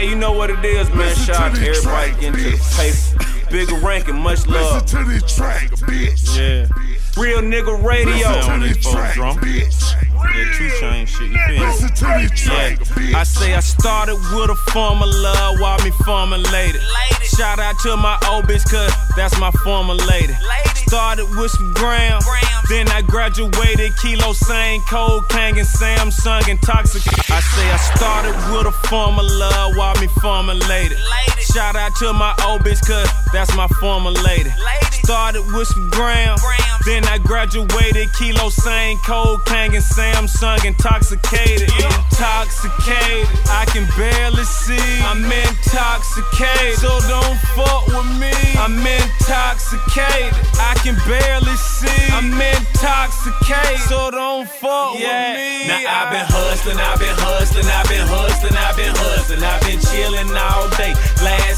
Hey, you know what it is, man. Listen Shout out to to everybody track, getting to the bitch. paper. Bigger ranking, much Listen love. to this track, bitch. Yeah. Real nigga radio. Listen to these this folks track, drunk. bitch. That two chain shit, you feel me? Listen to this track, Yeah, bitch. I say I started with a former love while me formulated. Shout out to my old bitch, cause that's my former lady. Started with some grams, then I graduated. Kilo, same cocaine and Samsung intoxicated. I say I started with a former love while me formulated. Shout out to my old bitch, cause that's my former lady. Started with some grams, then I graduated. Kilo, same cocaine and Samsung intoxicated. Intoxicated, I can barely see. I'm intoxicated, so don't fuck with me. I'm intoxicated, I can barely see. I'm intoxicated, so don't fuck with me. Now I've been hustling, I've been hustling, I've been hustling, I've been hustling, I've been chilling all day. Last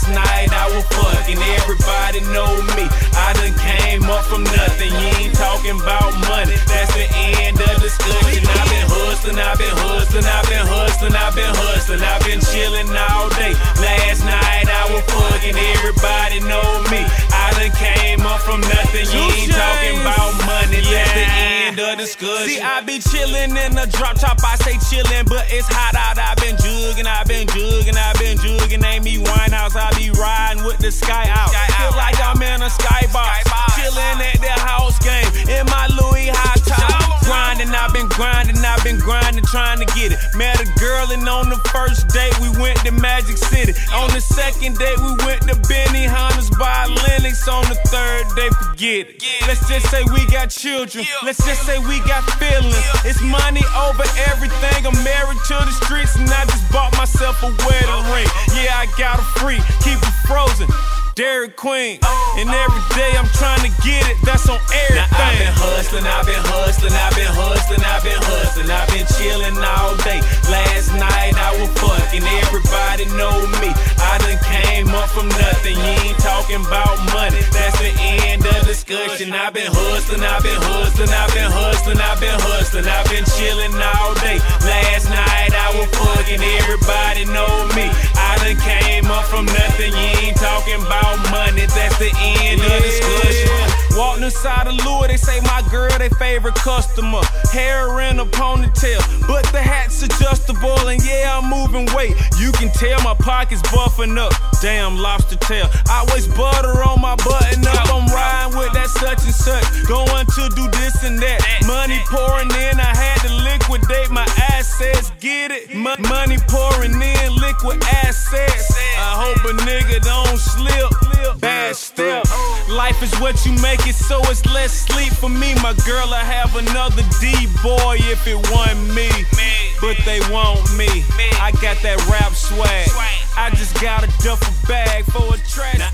money, that's the end of discussion. I've been hustling, I've been hustling, I've been hustling, I've been hustling, I've been chilling all day. Last night I was fucking, everybody know me. I done came up from nothing. You ain't talking about money, that's the end of the discussion. See, I be chilling in the drop top, I say chilling, but it's hot out. I've been jugging, I've been jugging, I've been jugging. Ain't me Winehouse, I be riding with the sky out. Feel like I'm in a skybox, chilling at the house game in my Louis high top. Grinding, I've been grinding, I've been grinding, trying to get it. Met a girl, and on the first date, we went to Magic City. On the second date, we went to Benihana's by Lenox. On the third day, forget it. Let's just say we got children. Let's just say we got feelings. It's money over everything. I'm married to the streets, and I just bought myself a wedding ring. Yeah, I got a free, keep it frozen. Dairy Queen, and every day I'm trying to get it. That's on everything. Now I've been hustling, I've been hustling, I've been hustling, I've been hustling, I've been chilling all day. Last night I was fucking, everybody know me. I done came up from nothing. You ain't talking about money. That's the end of discussion. I've been hustling, I've been hustling, I've been hustling, I've been hustling, I've been chilling all day. Last night I was fucking, everybody know me. I done came up from nothing. You ain't talking about money. That's the end of discussion. Walking inside of Louis, they say my girl, they favorite customer. Hair in a ponytail, but the hat's adjustable, and yeah, I'm moving weight. You can tell my pockets buffing up. Damn lobster tail. I waste butter on my button up. I'm riding with that such and such. Going to do this and that. Money pouring in, I had to liquidate my assets. Get it? Mo- money pouring in, liquid assets. I hope a nigga don't slip. Bad step. Life is what you make it, so it's less sleep for me. My girl, I have another D boy if it wasn't me. But they want me. I got that rap swag. I just got a duffel bag for a trash.